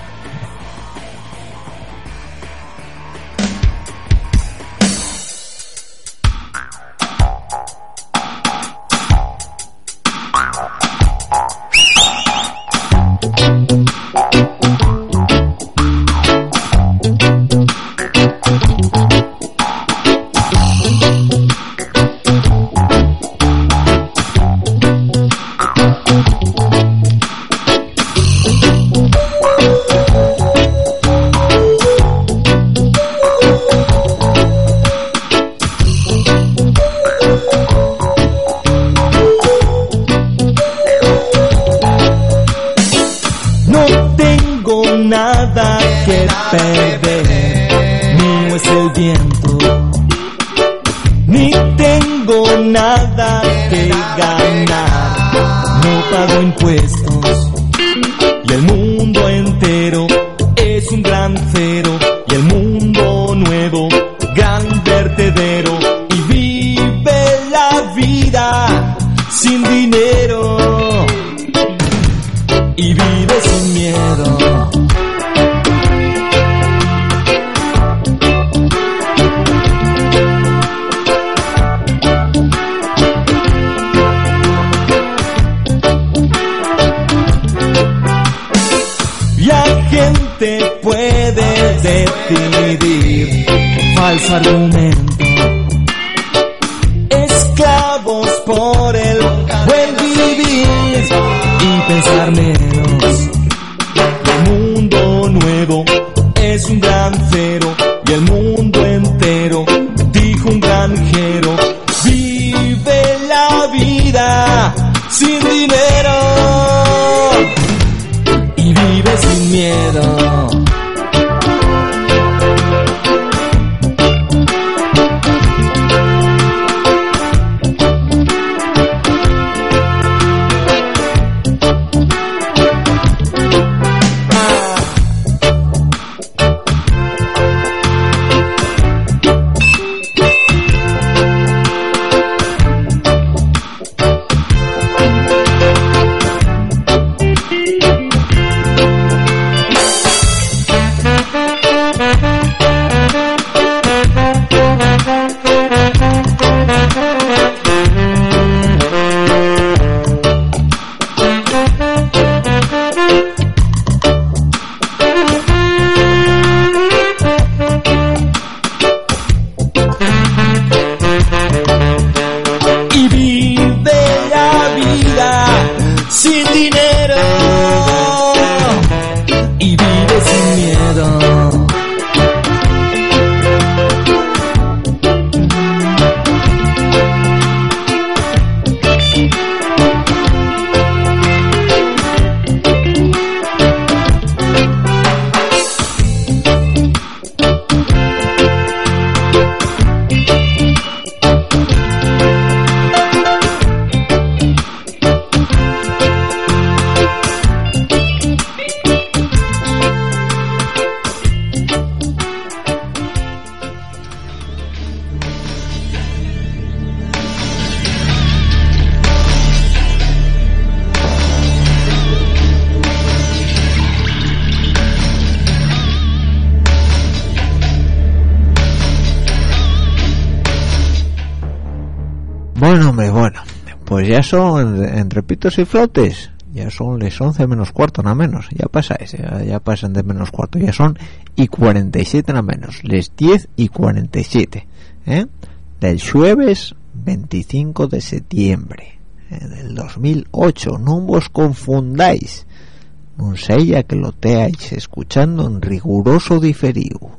medir falso argumento. Esclavos por el buen vivir y pensar menos. El mundo nuevo es un gran cero. Pues ya son, entre pitos y flotes, ya son les 11 menos cuarto, nada menos. Ya pasáis, ya, ya pasan de menos cuarto. Ya son y 47 nada menos. Les 10 y 47. ¿eh? Del jueves 25 de septiembre eh, del 2008. No os confundáis. No sé ya que lo teáis escuchando en riguroso diferido.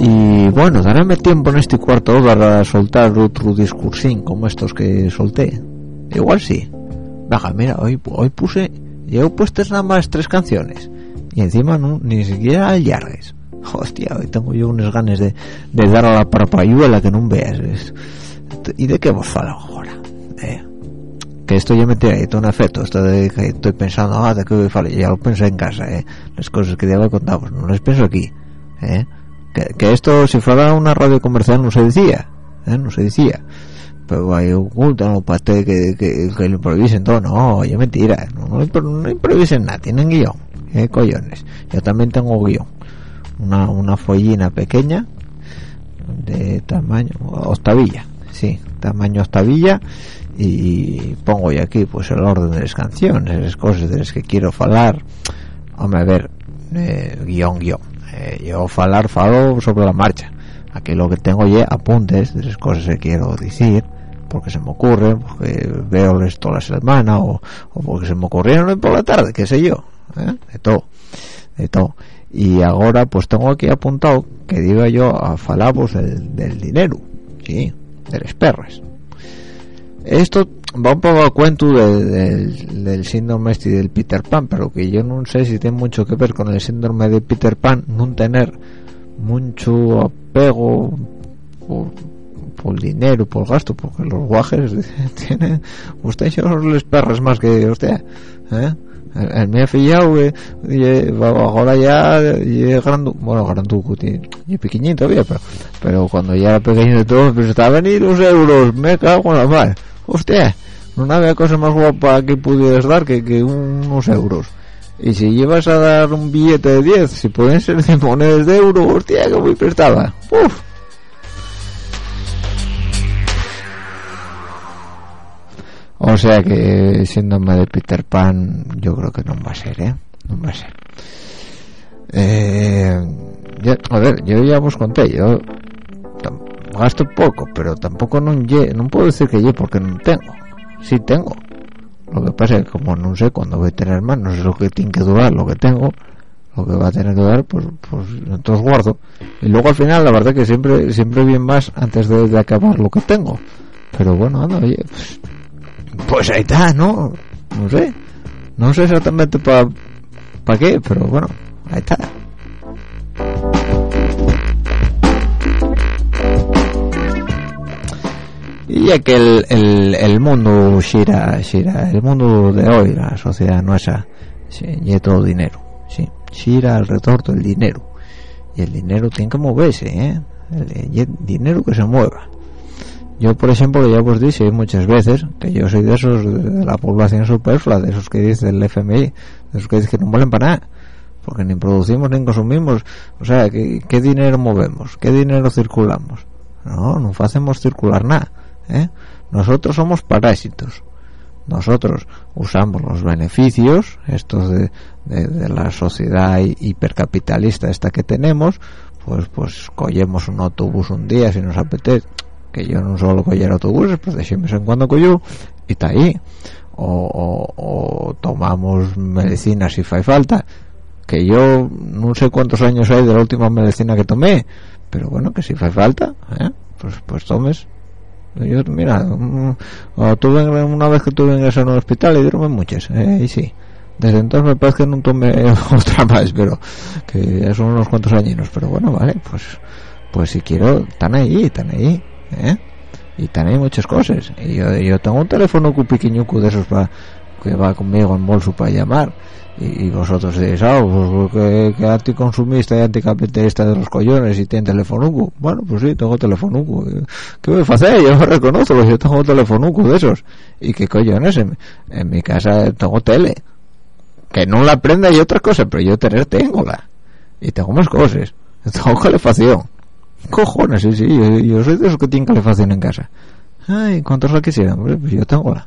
Y bueno, daréme tiempo en este cuarto para soltar otro discursín como estos que solté. Igual sí. Baja, mira, hoy, hoy puse, yo puestas nada más tres canciones. Y encima no, ni siquiera allargues. Hostia, hoy tengo yo unos ganes de, de dar a la parpayuela que no veas. ¿Y de qué vos falo ahora? Eh, que esto ya me tira todo un efecto, esto de que estoy pensando, ah, de qué voy a ya lo pensé en casa, eh, las cosas que debo contar, pues no las pienso aquí, eh, que, esto si fuera una radio comercial no se decía, eh, no se decía, pero hay ocultan o pate que, que, lo improvisen todo, no, ya mentira, no, no, no improvisen nada, tienen guion, eh, collones, yo también tengo guion, una, una follina pequeña, de tamaño octavilla sí tamaño octavilla y pongo yo aquí pues el orden de las canciones las cosas de las que quiero falar hombre a ver eh, guion guion Eh, yo falar falo sobre la marcha. Aquí lo que tengo ya apuntes de las cosas que quiero decir porque se me ocurren porque veo toda la semana o, o porque se me ocurrieron por la tarde qué sé yo ¿eh? de todo de todo. Y ahora pues tengo aquí apuntado que diga yo a falar pues del, del dinero sí de las perras. Esto va un poco a cuento de- del, del síndrome este del Peter Pan pero que yo no sé si tiene mucho que ver con el síndrome de Peter Pan no tener mucho apego por, por dinero por gasto porque los guajes tienen usted son las perras más que usted ¿eh? el, el me ha fillado eh, y, eh, ahora ya y grandu bueno granduco y pequeñito todavía pero, pero cuando ya era pequeño de todo pues estaba venir los euros me cago en la mar hostia no había cosa más guapa que pudieras dar que, unos euros y si llevas a dar un billete de 10 si pueden ser de monedas de euro hostia que muy prestaba Uf. O sea que síndrome de Peter Pan yo creo que no va a ser, ¿eh? No va a ser. Eh, ya- a ver, yo ya os conté, yo gasto poco, pero tampoco no, no puedo decir que yo porque no tengo. Sí tengo. Lo que pasa es que como no sé cuándo voy a tener más, no sé lo que tiene que durar, lo que tengo, lo que va a tener que durar, pues, pues entonces guardo. Y luego al final, la verdad que siempre, siempre bien más antes de, acabar lo que tengo. Pero bueno, anda, oye, pues, pues ahí está, ¿no? No sé. No sé exactamente para pa qué, pero bueno, ahí está. Que el, el, el mundo gira, gira, el mundo de hoy, la sociedad nuestra, y todo dinero, sí, gira alrededor del dinero. Y el dinero tiene que moverse, ¿eh? El, el dinero que se mueva. Yo, por ejemplo, ya os dije muchas veces que yo soy de esos de la población superflua, de esos que dice el FMI, de esos que dicen que no valen para nada, porque ni producimos ni consumimos. O sea, ¿qué, qué dinero movemos? ¿Qué dinero circulamos? No, no hacemos circular nada. ¿Eh? Nosotros somos parásitos. Nosotros usamos los beneficios, estos de, la sociedad hi- hipercapitalista esta que tenemos, pues pues cogemos un autobús un día si nos apetece, que yo no solo coger autobuses, pues de vez en cuando cojo y está ahí. O tomamos medicina si fai falta, que yo no sé cuántos años hay de la última medicina que tomé, pero bueno, que si fai falta, ¿eh? pues pues tomes. Yo, mira, mm, tuve una vez que tuve ingresado en un hospital y dieron muchas, ¿eh? y sí. Desde entonces me parece que no tomé otra más, pero que ya son unos cuantos añinos, pero bueno, vale, pues pues si quiero, están ahí, están ahí, ¿eh? Y están ahí muchas cosas. Y yo, yo tengo un teléfono cu pequeñuco de esos pa, que va conmigo en bolso para llamar. Y, vosotros decís, ah, pues que, que anticonsumista y anticapitalista de los collones y tiene telefonuco. Bueno, pues sí, tengo telefonuco. ¿Qué voy a hacer? Yo me reconozco, yo tengo telefonuco de esos. ¿Y qué collones? En, en mi casa tengo tele. Que no la prenda y otra cosa, pero yo tener tengo la. y tengo más cosas tengo calefacción cojones sí sí yo, soy de esos que tienen calefacción en casa ay cuántos la quisieran pues yo tengo la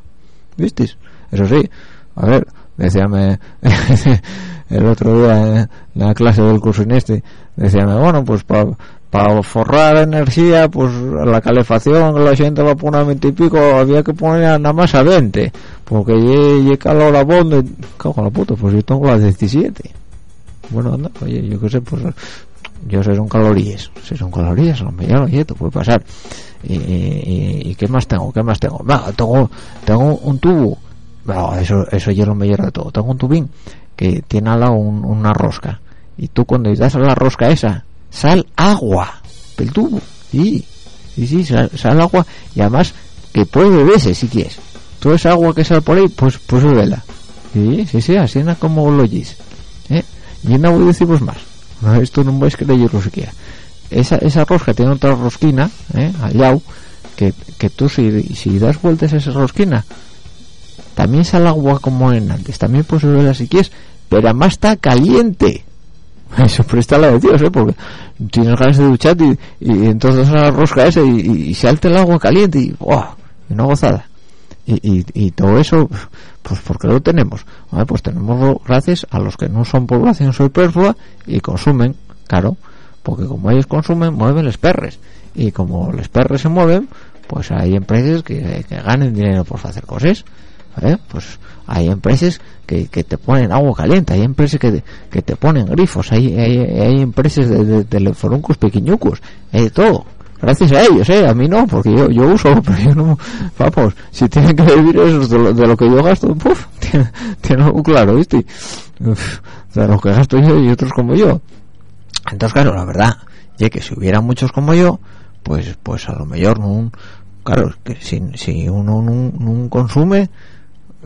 ¿visteis? eso sí a ver decíame el otro día en la clase del curso este decíame bueno pues para forrar energía pues la calefacción la gente va a poner a 20 y pico había que poner nada más a 20 porque llega calor a bondo cago la puta pues yo tengo las 17 bueno anda oye yo qué sé pues yo sé son calorías si son calorías lo mejor oye te puede pasar. Y, y, qué más tengo qué más tengo tengo tengo un tubo bueno, eso eso ya lo mejor de todo. Tengo un tubín que tiene al lado una rosca. Y tú cuando das a la rosca esa sal agua el tubo. Sí sí sí sal, agua. Y además que puede beberse si quieres. Toda esa agua que sale por ahí pues pues bebela sí sí sí así es como lo oyes ¿eh? y no voy a deciros más. Esto no vais a creerlo siquiera. Esa, esa rosca tiene otra rosquina ¿eh? al lado que, que tú si, si das vueltas a esa rosquina también sale agua como en antes también puedes beberla si quieres pero además está caliente eso presta la de Dios, ¿eh? Porque tienes ganas de duchar y, y entonces la rosca esa y, y, salte el agua caliente y ¡wow! Y una gozada. Y, y, y, todo eso, pues porque lo tenemos. Pues tenemos gracias a los que no son población superflua y consumen, claro, porque como ellos consumen, mueven los perres. Y como los perres se mueven, pues hay empresas que, que ganen dinero por hacer cosas. ¿Eh? Pues hay empresas que, que, te ponen agua caliente, hay empresas que, que te ponen grifos, hay, hay, hay empresas de, de, teleforuncos pequeñucos, hay todo. Gracias a ellos, ¿eh? A mí no, porque yo, yo uso, pero yo no... Vamos, si tienen que vivir eso de lo, de lo que yo gasto, puf, tiene, algo claro, ¿viste? de lo que gasto yo y otros como yo. Entonces, claro, la verdad, ya que si hubiera muchos como yo, pues pues a lo mejor no... Claro, que si, si uno no consume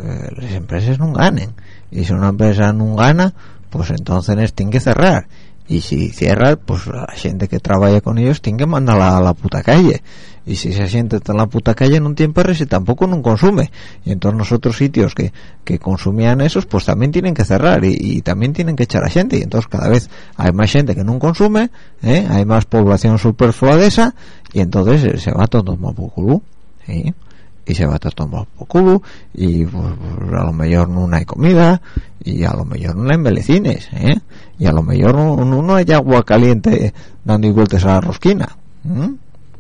eh, las empresas no ganen. Y si una empresa no gana pues entonces tiene que cerrar. Y si cierra pues la gente que trabaja con ellos tiene que mandarla a la puta calle. Y si gente está en la puta calle no tiene perres y tampoco no consume. Y entonces los otros sitios que, que consumían esos pues también tienen que cerrar y, también tienen que echar a gente y entonces cada vez hay más gente que no consume ¿eh? hay más población superflua de esa y entonces se va todo más. Y se va a tomar por culo y pues, pues, a lo mejor no hay comida y a lo mejor no hay melecines ¿eh? y a lo mejor no, no, hay agua caliente dando vueltas a la rosquina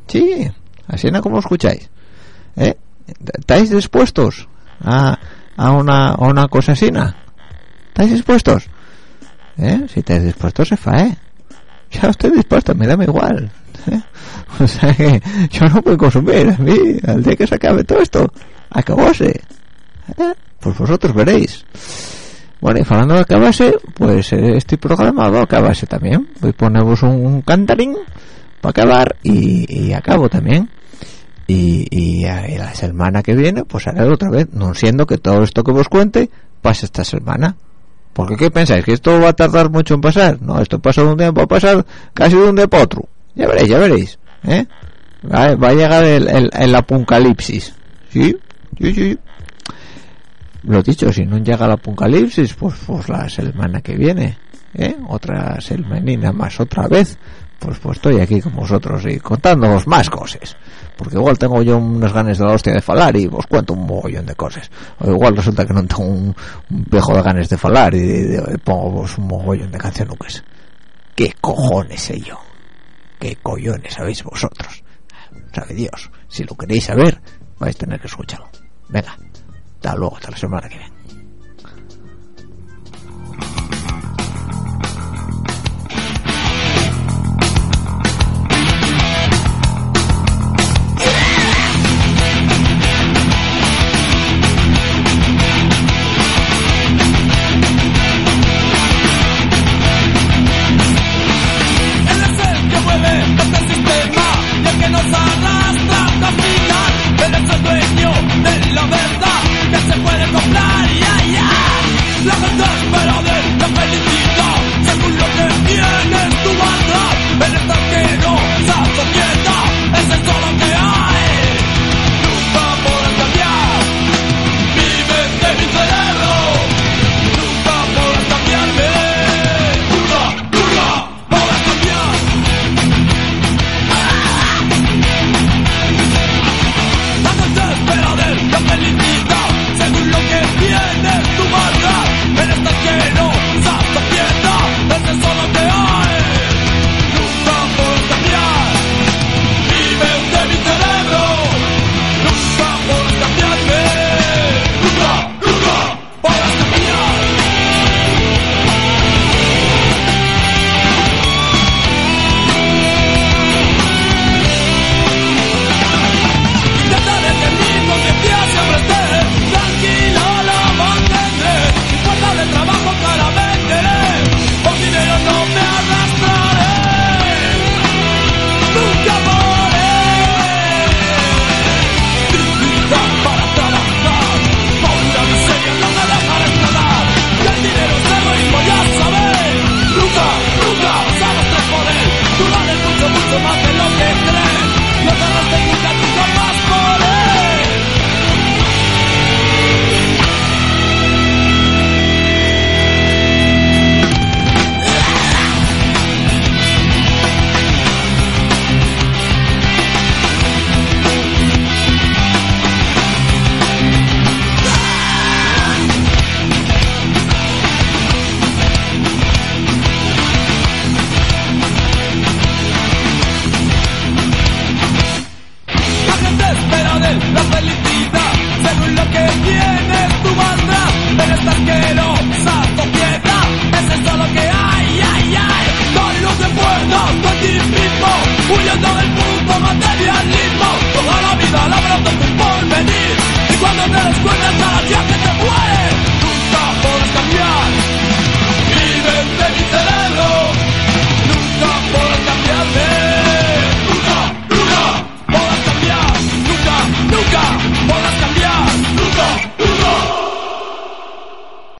sí así es como escucháis ¿eh? ¿estáis dispuestos a, a, una, a una cosa así? ¿estáis dispuestos? ¿eh? si estáis dispuestos se fa ¿eh? ya estoy dispuesto me da igual o sea que yo no puedo consumir a mí al día que se acabe todo esto acabóse ¿Eh? pues vosotros veréis. Bueno y hablando de acabarse pues este programa a acabarse también. Voy a poneros un, cantarín para acabar y, acabo también. Y, y, la semana que viene pues haré otra vez no siendo que todo esto que vos cuente pase esta semana. Porque qué pensáis que esto va a tardar mucho en pasar no esto pasa de un tiempo a pasar casi de un día para otro. Ya veréis, ya veréis. ¿Eh? Va, a llegar el, el, apocalipsis. ¿Sí? Sí, sí. Lo dicho, si no llega el apocalipsis, pues, pues la semana que viene, ¿eh? Otra semanina más otra vez, pues, pues estoy aquí con vosotros y contándoos más cosas. Porque igual tengo yo unas ganas de la hostia de falar y os cuento un mogollón de cosas. O igual resulta que no tengo un, viejo de ganas de falar y, pongo vos un mogollón de canciones. ¿Qué cojones sé yo? ¿Qué cojones sabéis vosotros? Sabe Dios. Si lo queréis saber, vais a tener que escucharlo. Venga, hasta luego, hasta la semana que viene.